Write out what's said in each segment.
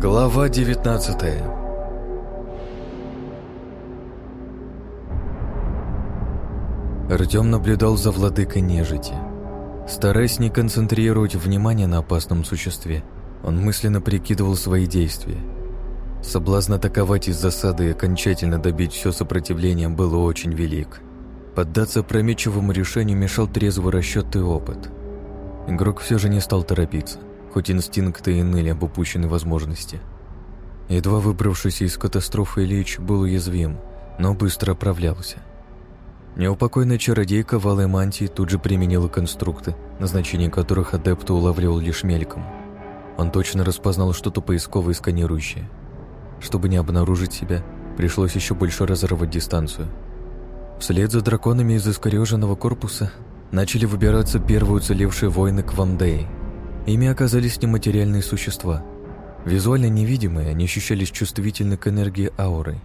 Глава 19 Артем наблюдал за владыкой нежити. Стараясь не концентрировать внимание на опасном существе, он мысленно прикидывал свои действия. Соблазн атаковать из засады и окончательно добить все сопротивление было очень велик. Поддаться прометчивому решению мешал трезвый расчет и опыт. Игрок все же не стал торопиться, хоть инстинкты и ныли об упущенной возможности. Едва выбравшийся из катастрофы Ильич был уязвим, но быстро оправлялся. Неупокойная чародейка в алой мантии тут же применила конструкты, назначение которых адепт улавливал лишь мельком. Он точно распознал что-то поисковое и сканирующее. Чтобы не обнаружить себя, пришлось еще больше разорвать дистанцию. Вслед за драконами из искореженного корпуса начали выбираться первые уцелевшие воины Квамдеи. Ими оказались нематериальные существа. Визуально невидимые, они ощущались чувствительны к энергии ауры.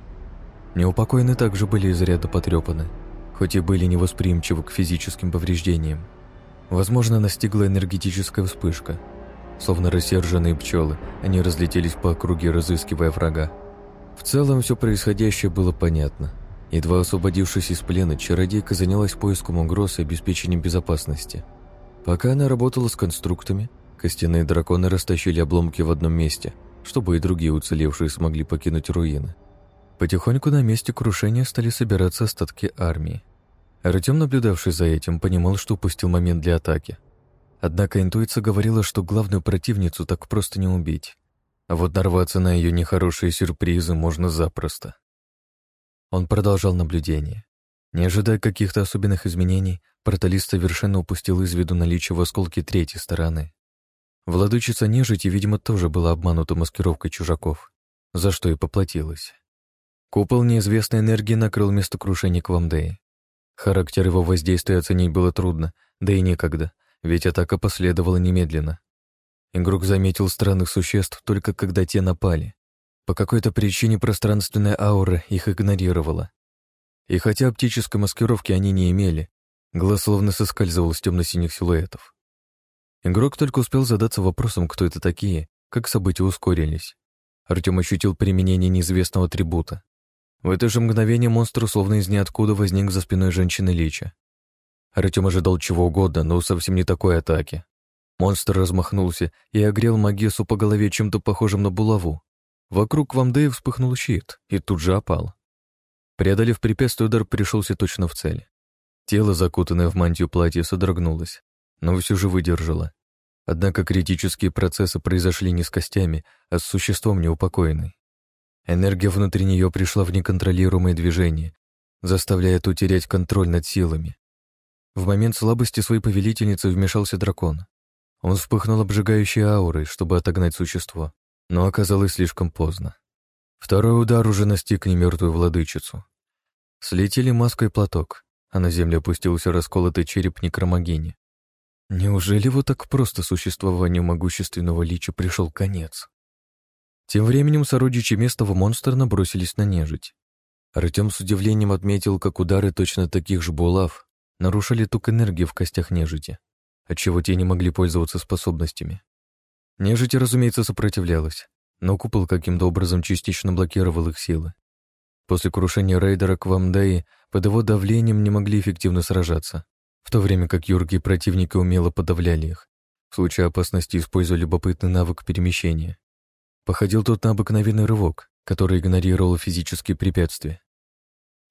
Неупокоенные также были изрядно потрепаны – хоть и были невосприимчивы к физическим повреждениям. Возможно, настигла энергетическая вспышка. Словно рассерженные пчелы, они разлетелись по округе, разыскивая врага. В целом, все происходящее было понятно. Едва освободившись из плена, чародейка занялась поиском угроз и обеспечением безопасности. Пока она работала с конструктами, костяные драконы растащили обломки в одном месте, чтобы и другие уцелевшие смогли покинуть руины. Потихоньку на месте крушения стали собираться остатки армии. Артем, наблюдавший за этим, понимал, что упустил момент для атаки. Однако интуиция говорила, что главную противницу так просто не убить. А вот нарваться на ее нехорошие сюрпризы можно запросто. Он продолжал наблюдение. Не ожидая каких-то особенных изменений, порталист совершенно упустил из виду наличие в осколке третьей стороны. Владычица нежити, видимо, тоже была обманута маскировкой чужаков, за что и поплатилась. Купол неизвестной энергии накрыл место крушения Квамдеи. Характер его воздействия оценить было трудно, да и некогда, ведь атака последовала немедленно. Игрок заметил странных существ только когда те напали. По какой-то причине пространственная аура их игнорировала. И хотя оптической маскировки они не имели, глаз словно соскальзывал с темно-синих силуэтов. Игрок только успел задаться вопросом, кто это такие, как события ускорились. Артем ощутил применение неизвестного атрибута. В это же мгновение монстр словно из ниоткуда возник за спиной женщины Лича. Артем ожидал чего угодно, но совсем не такой атаки. Монстр размахнулся и огрел Магесу по голове чем-то похожим на булаву. Вокруг Вамдея вспыхнул щит и тут же опал. Преодолев препятствие, удар пришелся точно в цель. Тело, закутанное в мантию платья, содрогнулось, но все же выдержало. Однако критические процессы произошли не с костями, а с существом неупокоенной. Энергия внутри нее пришла в неконтролируемое движение, заставляя ту терять контроль над силами. В момент слабости своей повелительницы вмешался дракон. Он вспыхнул обжигающей аурой, чтобы отогнать существо, но оказалось слишком поздно. Второй удар уже настиг немертвую владычицу. Слетели маска и платок, а на землю опустился расколотый череп некромогини. Неужели вот так просто существованию могущественного лича пришел конец? Тем временем сородичи местного монстра набросились на нежить. Артем с удивлением отметил, как удары точно таких же булав нарушали ток энергии в костях нежити, отчего те не могли пользоваться способностями. Нежить, разумеется, сопротивлялась, но купол каким-то образом частично блокировал их силы. После крушения рейдера Квамдаи под его давлением не могли эффективно сражаться, в то время как юркие противники умело подавляли их, в случае опасности используя любопытный навык перемещения. Походил тут на обыкновенный рывок, который игнорировал физические препятствия.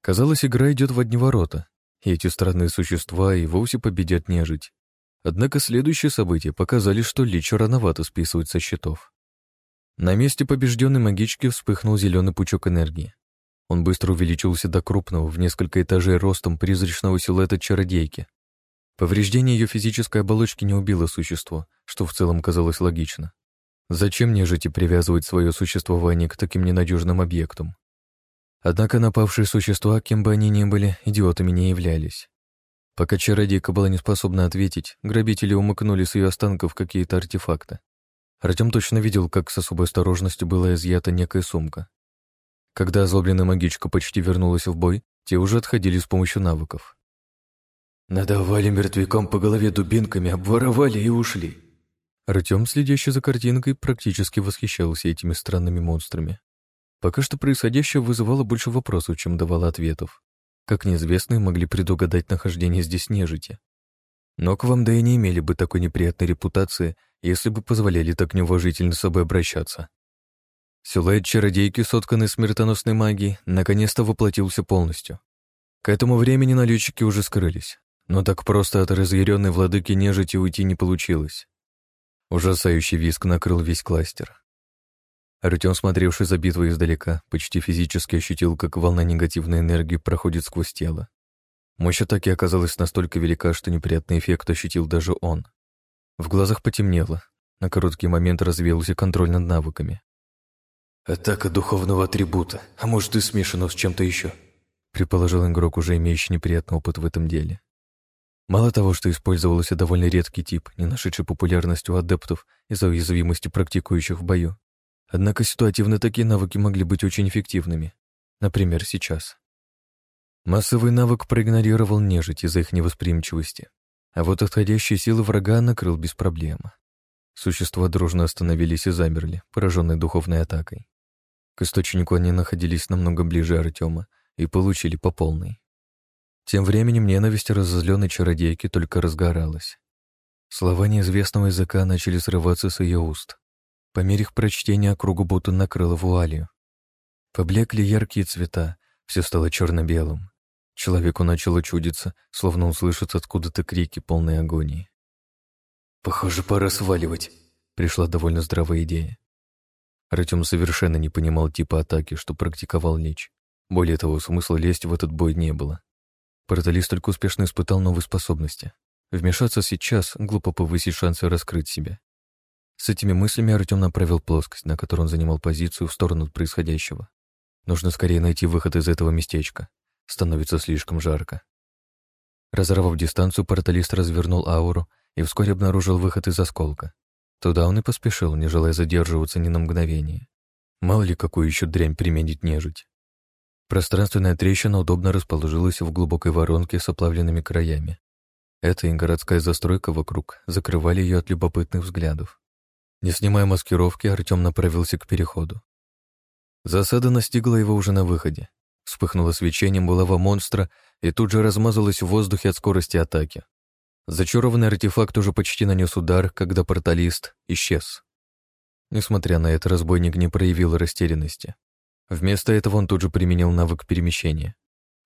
Казалось, игра идет в одни ворота, и эти странные существа и вовсе победят нежить. Однако следующие события показали, что Лич рановато списывает со счетов. На месте побежденной магички вспыхнул зеленый пучок энергии. Он быстро увеличился до крупного, в несколько этажей ростом призрачного силуэта чародейки. Повреждение ее физической оболочки не убило существо, что в целом казалось логично. Зачем нежити привязывать свое существование к таким ненадежным объектам? Однако напавшие существа, кем бы они ни были, идиотами не являлись. Пока чародейка была не способна ответить, грабители умыкнули с ее останков какие-то артефакты. Артем точно видел, как с особой осторожностью была изъята некая сумка. Когда озлобленная магичка почти вернулась в бой, те уже отходили с помощью навыков. «Надавали мертвякам по голове дубинками, обворовали и ушли», Артем, следящий за картинкой, практически восхищался этими странными монстрами. Пока что происходящее вызывало больше вопросов, чем давало ответов. Как неизвестные могли предугадать нахождение здесь нежити. Но к вам да и не имели бы такой неприятной репутации, если бы позволяли так неуважительно с собой обращаться. Силуэт чародейки, сотканный смертоносной магией, наконец-то воплотился полностью. К этому времени налетчики уже скрылись, но так просто от разъяренной владыки нежити уйти не получилось. Ужасающий виск накрыл весь кластер. Артем, смотревший за битвой издалека, почти физически ощутил, как волна негативной энергии проходит сквозь тело. Мощь атаки оказалась настолько велика, что неприятный эффект ощутил даже он. В глазах потемнело, на короткий момент развеялся контроль над навыками. «Атака духовного атрибута, а может и смешано с чем-то еще», предположил игрок, уже имеющий неприятный опыт в этом деле. Мало того, что использовался довольно редкий тип, не нашедший популярность у адептов из-за уязвимости практикующих в бою, Однако ситуативно такие навыки могли быть очень эффективными. Например, сейчас. Массовый навык проигнорировал нежить из-за их невосприимчивости, а вот отходящие силы врага накрыл без проблем. Существа дружно остановились и замерли, пораженные духовной атакой. К источнику они находились намного ближе Артема и получили по полной. Тем временем ненависть разозленной чародейки только разгоралась. Слова неизвестного языка начали срываться с ее уст. По мере их прочтения кругу будто накрыло вуалью. Поблекли яркие цвета, все стало черно-белым. Человеку начало чудиться, словно он слышит откуда-то крики, полной агонии. «Похоже, пора сваливать», — пришла довольно здравая идея. Артем совершенно не понимал типа атаки, что практиковал Лич. Более того, смысла лезть в этот бой не было. Порталист только успешно испытал новые способности. Вмешаться сейчас — глупо повысить шансы раскрыть себя. С этими мыслями Артем направил плоскость, на которой он занимал позицию в сторону происходящего. Нужно скорее найти выход из этого местечка. Становится слишком жарко. Разорвав дистанцию, порталист развернул ауру и вскоре обнаружил выход из осколка. Туда он и поспешил, не желая задерживаться ни на мгновение. Мало ли, какую еще дрянь применить нежить. Пространственная трещина удобно расположилась в глубокой воронке с оплавленными краями. Эта и городская застройка вокруг закрывали ее от любопытных взглядов. Не снимая маскировки, Артем направился к переходу. Засада настигла его уже на выходе. Вспыхнуло свечением булава монстра и тут же размазалась в воздухе от скорости атаки. Зачарованный артефакт уже почти нанес удар, когда порталист исчез. Несмотря на это, разбойник не проявил растерянности. Вместо этого он тут же применил навык перемещения.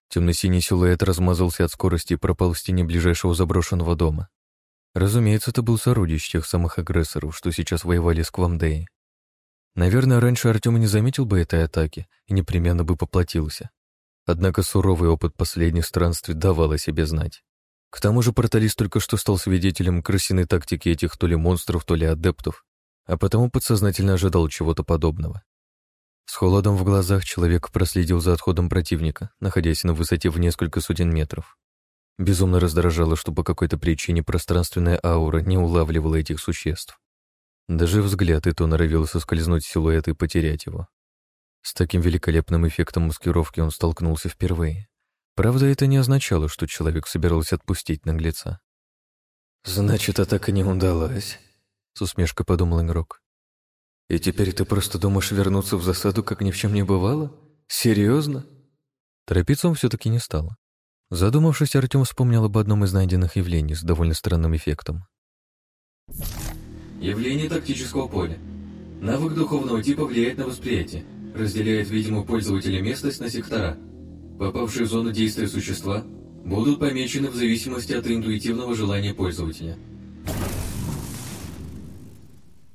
Темно-синий силуэт размазался от скорости и пропал в стене ближайшего заброшенного дома. Разумеется, это был сородич тех самых агрессоров, что сейчас воевали с Квамдеей. Наверное, раньше Артем не заметил бы этой атаки и непременно бы поплатился. Однако суровый опыт последних странствий давал о себе знать. К тому же порталист только что стал свидетелем крысиной тактики этих то ли монстров, то ли адептов, а потому подсознательно ожидал чего-то подобного. С холодом в глазах человек проследил за отходом противника, находясь на высоте в несколько сотен метров. Безумно раздражало, что по какой-то причине пространственная аура не улавливала этих существ. Даже взгляд и то норовил соскользнуть силуэт и потерять его. С таким великолепным эффектом маскировки он столкнулся впервые. Правда, это не означало, что человек собирался отпустить наглеца. «Значит, атака не удалась», — с усмешкой подумал игрок. «И теперь ты просто думаешь вернуться в засаду, как ни в чем не бывало? Серьезно?» Торопиться он все-таки не стал. Задумавшись, Артем вспомнил об одном из найденных явлений с довольно странным эффектом. Явление тактического поля. Навык духовного типа влияет на восприятие, разделяет видимую пользователя местность на сектора. Попавшие в зону действия существа будут помечены в зависимости от интуитивного желания пользователя.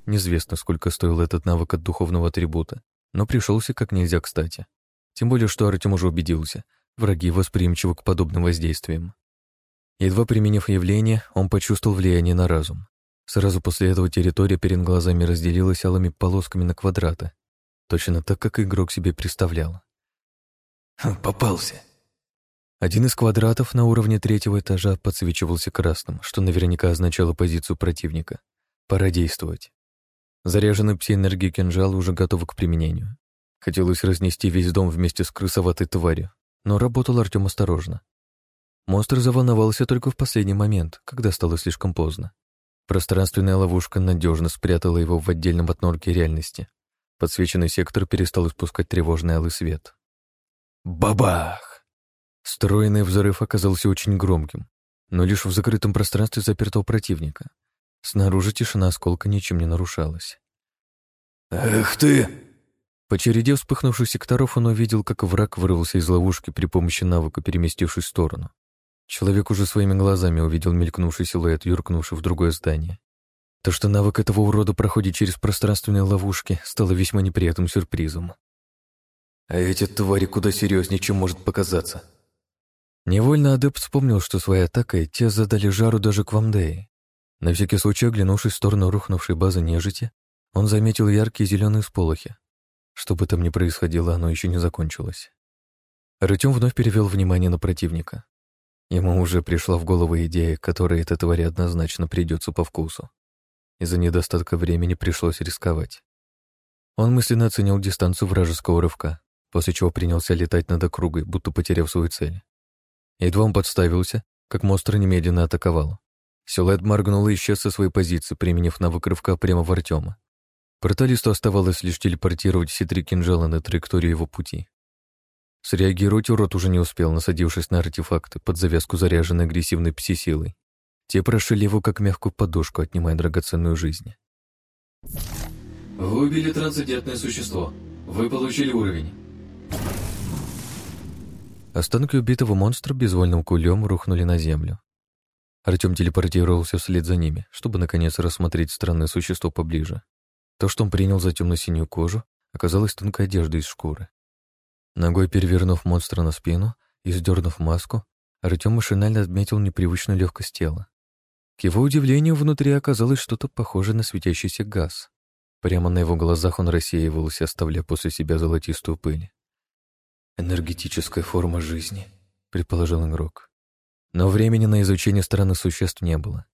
Неизвестно, сколько стоил этот навык от духовного атрибута, но пришелся как нельзя кстати. Тем более, что Артем уже убедился — Враги восприимчивы к подобным воздействиям. Едва применив явление, он почувствовал влияние на разум. Сразу после этого территория перед глазами разделилась алыми полосками на квадраты. Точно так, как игрок себе представлял. «Попался!» Один из квадратов на уровне третьего этажа подсвечивался красным, что наверняка означало позицию противника. Пора действовать. Заряженный пси-энергией кинжал уже готов к применению. Хотелось разнести весь дом вместе с крысоватой тварью, но работал Артем осторожно. Монстр заволновался только в последний момент, когда стало слишком поздно. Пространственная ловушка надежно спрятала его в отдельном от норки реальности. Подсвеченный сектор перестал испускать тревожный алый свет. Бабах! Стройный взрыв оказался очень громким, но лишь в закрытом пространстве запертого противника. Снаружи тишина осколка ничем не нарушалась. «Эх ты!» По череде вспыхнувших секторов он увидел, как враг вырвался из ловушки при помощи навыка, переместившись в сторону. Человек уже своими глазами увидел мелькнувший силуэт, юркнувший в другое здание. То, что навык этого урода проходит через пространственные ловушки, стало весьма неприятным сюрпризом. А эти твари куда серьезнее, чем может показаться. Невольно адепт вспомнил, что своей атакой те задали жару даже к Вамдее. На всякий случай, оглянувшись в сторону рухнувшей базы нежити, он заметил яркие зеленые сполохи. Что бы там ни происходило, оно еще не закончилось. Артем вновь перевел внимание на противника. Ему уже пришла в голову идея, которой этой твари однозначно придется по вкусу. Из-за недостатка времени пришлось рисковать. Он мысленно оценил дистанцию вражеского рывка, после чего принялся летать над округой, будто потеряв свою цель. Едва он подставился, как монстр немедленно атаковал. Силуэт моргнул и исчез со своей позиции, применив навык рывка прямо в Артема. Порталисту оставалось лишь телепортировать все три кинжала на траекторию его пути. Среагировать урод уже не успел, насадившись на артефакты под завязку заряженной агрессивной пси-силой. Те прошили его как мягкую подушку, отнимая драгоценную жизнь. Вы убили трансцендентное существо. Вы получили уровень. Останки убитого монстра безвольным кулем рухнули на землю. Артем телепортировался вслед за ними, чтобы наконец рассмотреть странное существо поближе. То, что он принял за темно-синюю кожу, оказалось тонкой одеждой из шкуры. Ногой перевернув монстра на спину и сдернув маску, Артем машинально отметил непривычную легкость тела. К его удивлению, внутри оказалось что-то похожее на светящийся газ. Прямо на его глазах он рассеивался, оставляя после себя золотистую пыль. «Энергетическая форма жизни», — предположил игрок. Но времени на изучение стороны существ не было.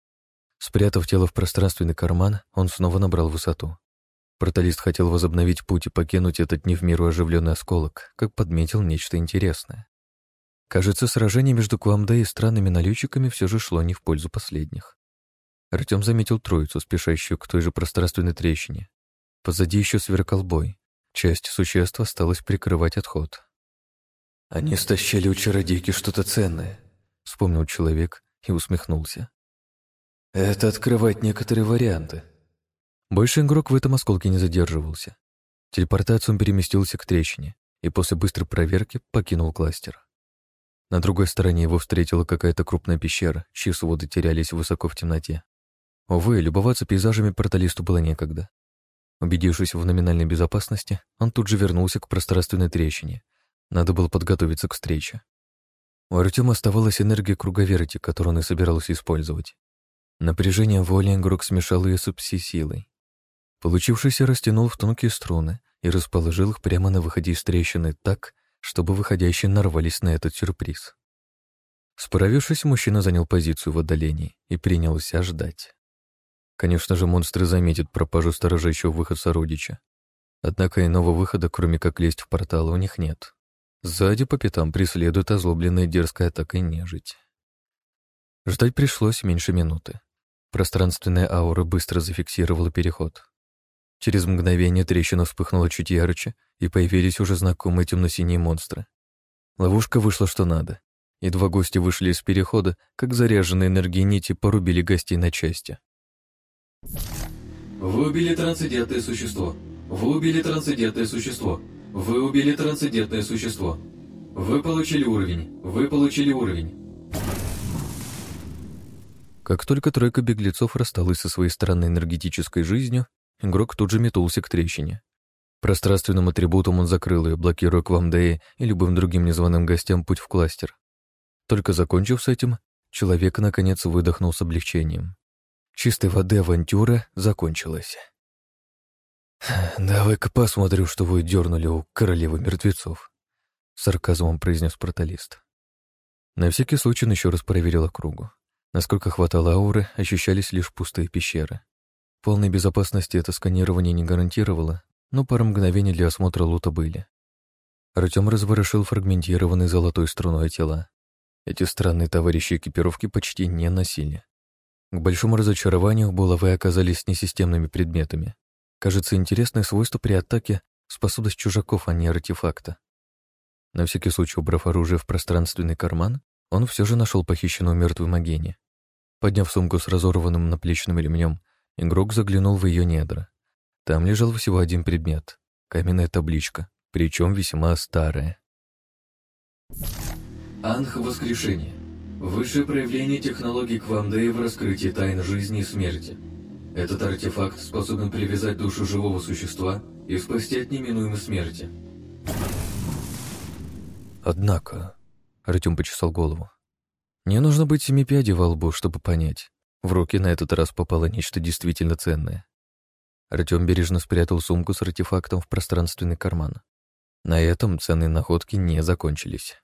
Спрятав тело в пространственный карман, он снова набрал высоту. Порталист хотел возобновить путь и покинуть этот не в миру оживленный осколок, как подметил нечто интересное. Кажется, сражение между Квамда и странными налетчиками все же шло не в пользу последних. Артем заметил троицу, спешащую к той же пространственной трещине. Позади еще сверкал бой. Часть существ осталась прикрывать отход. «Они стащили у чародейки что-то ценное», — вспомнил человек и усмехнулся. «Это открывает некоторые варианты». Больше игрок в этом осколке не задерживался. Телепортацию он переместился к трещине и после быстрой проверки покинул кластер. На другой стороне его встретила какая-то крупная пещера, чьи своды терялись высоко в темноте. Увы, любоваться пейзажами порталисту было некогда. Убедившись в номинальной безопасности, он тут же вернулся к пространственной трещине. Надо было подготовиться к встрече. У Артема оставалась энергия круговерти, которую он и собирался использовать. Напряжение воли игрок смешал ее с пси-силой. Получившийся растянул в тонкие струны и расположил их прямо на выходе из трещины так, чтобы выходящие нарвались на этот сюрприз. Справившись, мужчина занял позицию в отдалении и принялся ждать. Конечно же, монстры заметят пропажу сторожащего выход сородича. Однако иного выхода, кроме как лезть в портал, у них нет. Сзади по пятам преследует озлобленная дерзкая атака нежить. Ждать пришлось меньше минуты. Пространственная аура быстро зафиксировала переход. Через мгновение трещина вспыхнула чуть ярче, и появились уже знакомые темно-синие монстры. Ловушка вышла что надо. И два гостя вышли из перехода, как заряженные энергией нити порубили гостей на части. Вы убили трансцендентное существо. Вы убили трансцендентное существо. Вы убили трансцендентное существо. Вы получили уровень. Вы получили уровень. Как только тройка беглецов рассталась со своей странной энергетической жизнью, игрок тут же метнулся к трещине. Пространственным атрибутом он закрыл ее, блокируя Квамдее и любым другим незваным гостям путь в кластер. Только закончив с этим, человек наконец выдохнул с облегчением. Чистой воды авантюра закончилась. «Давай-ка посмотрю, что вы дернули у королевы мертвецов», — сарказмом произнес порталист. На всякий случай он еще раз проверил округу. Насколько хватало ауры, ощущались лишь пустые пещеры. Полной безопасности это сканирование не гарантировало, но пару мгновений для осмотра лута были. Артем разворошил фрагментированный золотой струной тела. Эти странные товарищи экипировки почти не носили. К большому разочарованию булавы оказались несистемными предметами. Кажется, интересное свойство при атаке — способность чужаков, а не артефакта. На всякий случай, убрав оружие в пространственный карман, он все же нашел похищенную мертвую Магени. Подняв сумку с разорванным наплечным ремнем, игрок заглянул в ее недра. Там лежал всего один предмет — каменная табличка, причем весьма старая. Анх Воскрешение. Высшее проявление технологий Квамдея в раскрытии тайн жизни и смерти. Этот артефакт способен привязать душу живого существа и спасти от неминуемой смерти. Однако, Артем почесал голову. Не нужно быть семипядей во лбу, чтобы понять. В руки на этот раз попало нечто действительно ценное. Артем бережно спрятал сумку с артефактом в пространственный карман. На этом ценные находки не закончились.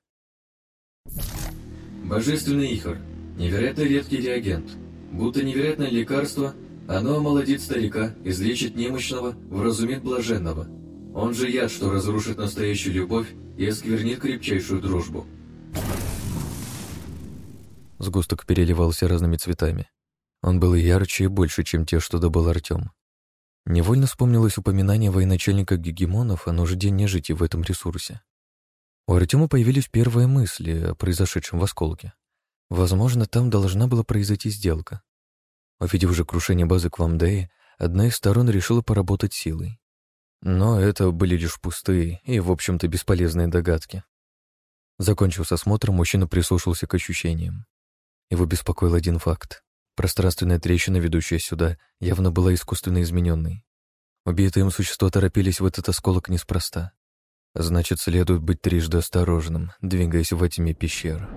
Божественный Ихор. Невероятно редкий реагент. Будто невероятное лекарство, оно омолодит старика, излечит немощного, вразумит блаженного. Он же яд, что разрушит настоящую любовь и осквернит крепчайшую дружбу. Сгусток переливался разными цветами. Он был ярче и больше, чем те, что добыл Артем. Невольно вспомнилось упоминание военачальника Гегемонов о нужде нежити в этом ресурсе. У Артема появились первые мысли о произошедшем в осколке. Возможно, там должна была произойти сделка. Увидев же крушение базы Квамдеи, одна из сторон решила поработать силой. Но это были лишь пустые и, в общем-то, бесполезные догадки. Закончив осмотр, мужчина прислушался к ощущениям. Его беспокоил один факт. Пространственная трещина, ведущая сюда, явно была искусственно измененной. Убитые им существа торопились в этот осколок неспроста. Значит, следует быть трижды осторожным, двигаясь во тьме пещер.